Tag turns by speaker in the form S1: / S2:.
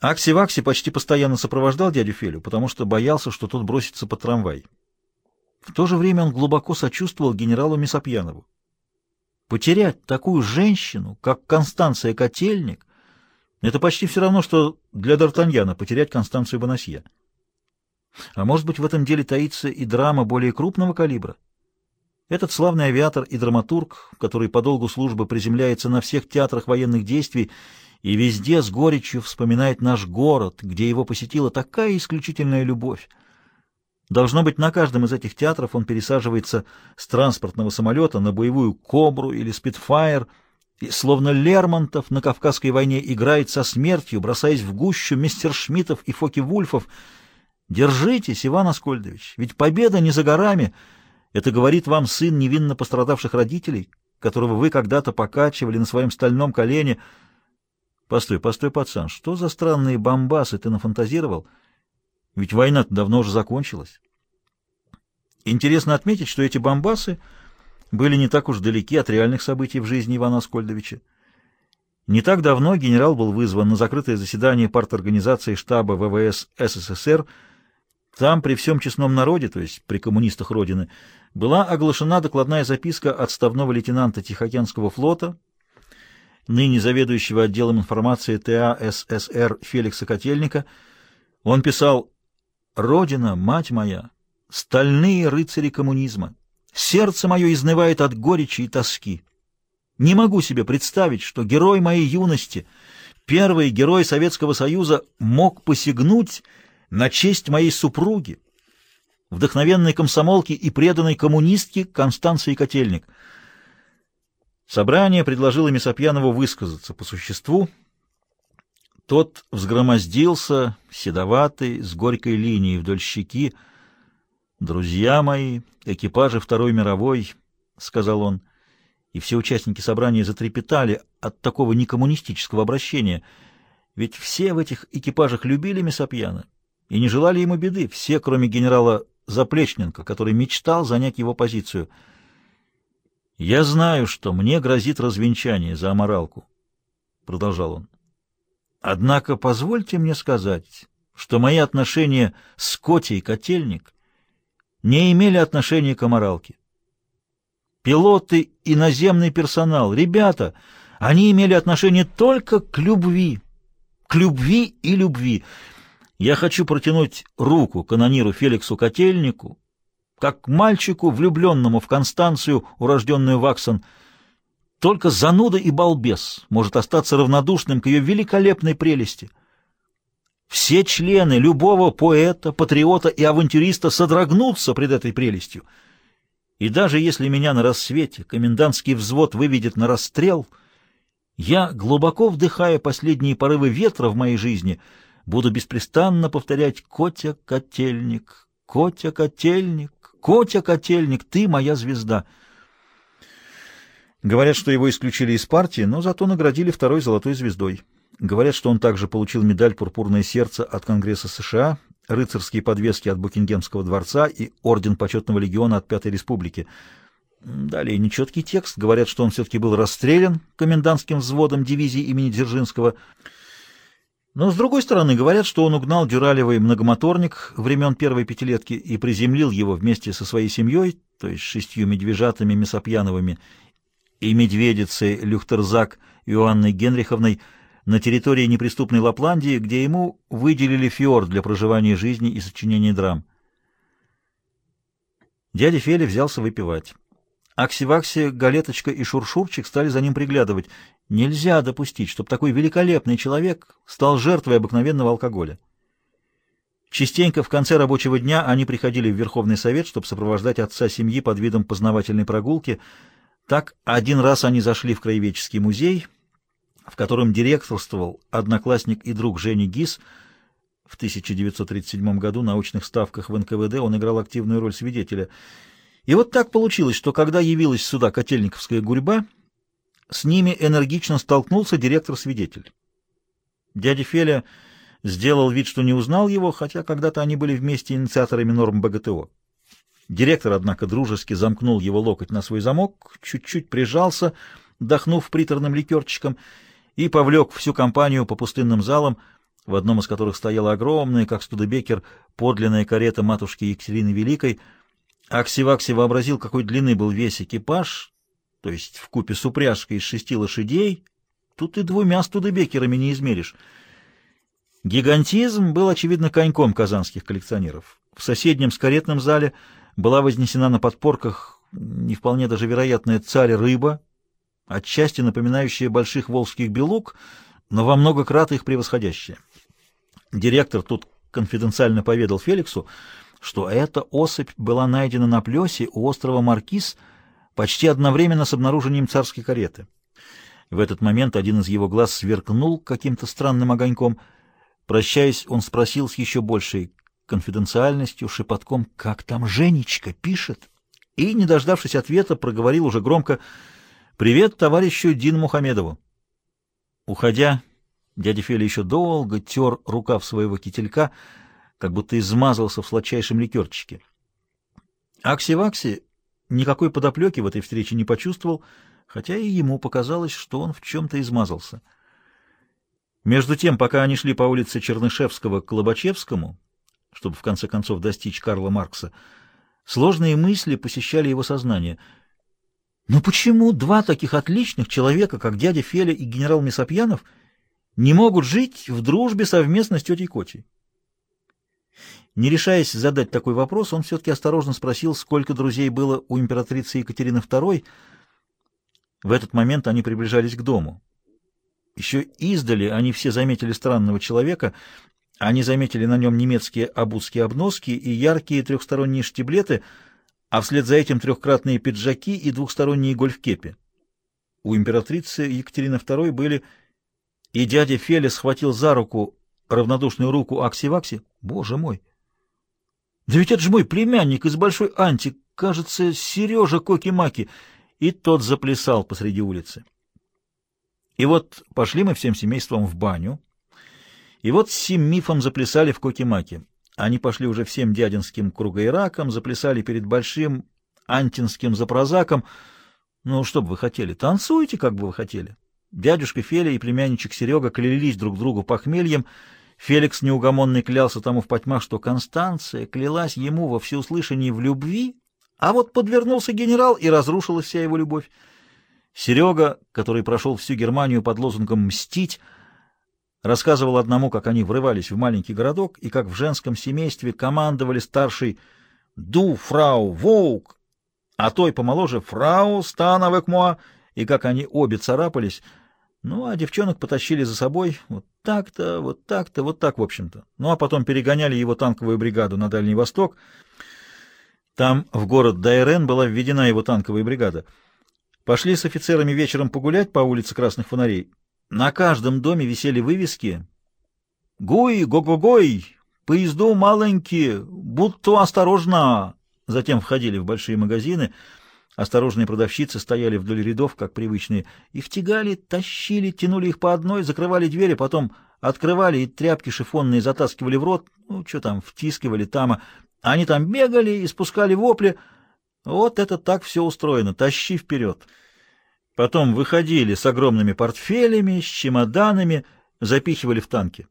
S1: Акси-Вакси почти постоянно сопровождал дядю Фелю, потому что боялся, что тот бросится под трамвай. В то же время он глубоко сочувствовал генералу Месопьянову. Потерять такую женщину, как Констанция Котельник, это почти все равно, что для Д'Артаньяна потерять Констанцию Бонасье. А может быть, в этом деле таится и драма более крупного калибра? Этот славный авиатор и драматург, который по долгу службы приземляется на всех театрах военных действий и везде с горечью вспоминает наш город, где его посетила такая исключительная любовь. Должно быть, на каждом из этих театров он пересаживается с транспортного самолета на боевую «Кобру» или «Спитфайр», и, словно Лермонтов на Кавказской войне играет со смертью, бросаясь в гущу мистер Шмитов и Фоки-Вульфов. Держитесь, Иван Аскольдович, ведь победа не за горами. Это говорит вам сын невинно пострадавших родителей, которого вы когда-то покачивали на своем стальном колене, — Постой, постой, пацан, что за странные бомбасы ты нафантазировал? Ведь война давно уже закончилась. Интересно отметить, что эти бомбасы были не так уж далеки от реальных событий в жизни Ивана Аскольдовича. Не так давно генерал был вызван на закрытое заседание парторганизации штаба ВВС СССР. Там при всем честном народе, то есть при коммунистах Родины, была оглашена докладная записка отставного лейтенанта Тихоокеанского флота ныне заведующего отделом информации ТА СССР Феликса Котельника, он писал «Родина, мать моя, стальные рыцари коммунизма, сердце мое изнывает от горечи и тоски. Не могу себе представить, что герой моей юности, первый герой Советского Союза, мог посягнуть на честь моей супруги, вдохновенной комсомолки и преданной коммунистки Констанции Котельник». Собрание предложило Месопьянову высказаться по существу. Тот взгромоздился, седоватый, с горькой линией вдоль щеки. «Друзья мои, экипажи Второй мировой», — сказал он, и все участники собрания затрепетали от такого некоммунистического обращения, ведь все в этих экипажах любили Месопьяна и не желали ему беды, все, кроме генерала Заплечненко, который мечтал занять его позицию — «Я знаю, что мне грозит развенчание за аморалку», — продолжал он. «Однако позвольте мне сказать, что мои отношения с Котей Котельник не имели отношения к аморалке. Пилоты и наземный персонал, ребята, они имели отношение только к любви, к любви и любви. Я хочу протянуть руку канониру Феликсу Котельнику, как мальчику, влюбленному в Констанцию, урожденную Ваксон. Только зануда и балбес может остаться равнодушным к ее великолепной прелести. Все члены любого поэта, патриота и авантюриста содрогнутся пред этой прелестью. И даже если меня на рассвете комендантский взвод выведет на расстрел, я, глубоко вдыхая последние порывы ветра в моей жизни, буду беспрестанно повторять «Котя, котельник, Котя, котельник». Ты моя звезда. Говорят, что его исключили из партии, но зато наградили второй золотой звездой. Говорят, что он также получил медаль «Пурпурное сердце» от Конгресса США, рыцарские подвески от Букингемского дворца и орден почетного легиона от Пятой Республики. Далее нечеткий текст. Говорят, что он все-таки был расстрелян комендантским взводом дивизии имени Дзержинского – но, с другой стороны, говорят, что он угнал дюралевый многомоторник времен первой пятилетки и приземлил его вместе со своей семьей, то есть шестью медвежатами Месопьяновыми и медведицей Люхтерзак Иоанной Генриховной на территории неприступной Лапландии, где ему выделили фьорд для проживания жизни и сочинения драм. Дядя Феля взялся выпивать. Акси-Вакси, Галеточка и Шуршурчик стали за ним приглядывать. Нельзя допустить, чтобы такой великолепный человек стал жертвой обыкновенного алкоголя. Частенько в конце рабочего дня они приходили в Верховный Совет, чтобы сопровождать отца семьи под видом познавательной прогулки. Так один раз они зашли в Краеведческий музей, в котором директорствовал одноклассник и друг Жени Гис. В 1937 году на научных ставках в НКВД он играл активную роль свидетеля — и вот так получилось, что когда явилась сюда Котельниковская гурьба, с ними энергично столкнулся директор-свидетель. Дядя Феля сделал вид, что не узнал его, хотя когда-то они были вместе инициаторами норм БГТО. Директор, однако, дружески замкнул его локоть на свой замок, чуть-чуть прижался, дохнув приторным ликерчиком, и повлек всю компанию по пустынным залам в одном из которых стояла огромная, как Студебекер, подлинная карета матушки Екатерины Великой. Аксивакси вообразил, какой длины был весь экипаж, то есть в купе с упряжкой из шести лошадей, тут и двумя Студебекерами не измеришь. Гигантизм был, очевидно, коньком казанских коллекционеров. В соседнем скаретном зале была вознесена на подпорках не вполне даже вероятная царь-рыба, отчасти напоминающая больших волжских белук, но во много крат их превосходящая. Директор тут конфиденциально поведал Феликсу, что эта особь была найдена на плесе у острова Маркиз почти одновременно с обнаружением царской кареты. В этот момент один из его глаз сверкнул каким-то странным огоньком. Прощаясь, он спросил с еще большей конфиденциальностью, шепотком, «Как там Женечка пишет?» И, не дождавшись ответа, проговорил уже громко, «Привет товарищу Дину Мухамедову». Уходя, Дядя Феля еще долго тер рукав своего кителька, как будто измазался в сладчайшем ликерчике. Акси-Вакси никакой подоплеки в этой встрече не почувствовал, хотя и ему показалось, что он в чем-то измазался. Между тем, пока они шли по улице Чернышевского к Лобачевскому, чтобы в конце концов достичь Карла Маркса, сложные мысли посещали его сознание. Но почему два таких отличных человека, как дядя Феля и генерал Месопьянов, — не могут жить в дружбе совместно с тетей Котей. Не решаясь задать такой вопрос, он все-таки осторожно спросил, сколько друзей было у императрицы Екатерины II. В этот момент они приближались к дому. Еще издали они все заметили странного человека, они заметили на нем немецкие обузские обноски и яркие трехсторонние штиблеты, а вслед за этим трехкратные пиджаки и двухсторонние гольфкепи. У императрицы Екатерины II были и дядя Феля схватил за руку равнодушную руку Акси-Вакси. Боже мой! Да ведь это же мой племянник из Большой Анти, кажется, Сережа Коки-Маки. И тот заплясал посреди улицы. И вот пошли мы всем семейством в баню, и вот с сим мифом заплясали в Коки-Маки. Они пошли уже всем дядинским кругоираком, заплясали перед большим антинским запрозаком. Ну, что бы вы хотели? Танцуйте, как бы вы хотели. Дядюшка Феля и племянничек Серега клялись друг другу похмельем. Феликс неугомонный клялся тому в потьмах, что Констанция клялась ему во всеуслышании в любви, а вот подвернулся генерал, и разрушилась вся его любовь. Серега, который прошел всю Германию под лозунгом «мстить», рассказывал одному, как они врывались в маленький городок и как в женском семействе командовали старший «ду, фрау, воук», а той помоложе «фрау, становек моа», и как они обе царапались. Ну, а девчонок потащили за собой вот так-то, вот так-то, вот так, в общем-то. Ну, а потом перегоняли его танковую бригаду на Дальний Восток. Там в город Дайрен была введена его танковая бригада. Пошли с офицерами вечером погулять по улице Красных Фонарей. На каждом доме висели вывески «Гуй, го-го-гой! Поезду маленькие, будто осторожно!» Затем входили в большие магазины — Осторожные продавщицы стояли вдоль рядов, как привычные, и втягали, тащили, тянули их по одной, закрывали двери, потом открывали и тряпки шифонные затаскивали в рот, ну, что там, втискивали тама. Они там бегали и спускали вопли. Вот это так все устроено, тащи вперед. Потом выходили с огромными портфелями, с чемоданами, запихивали в танки.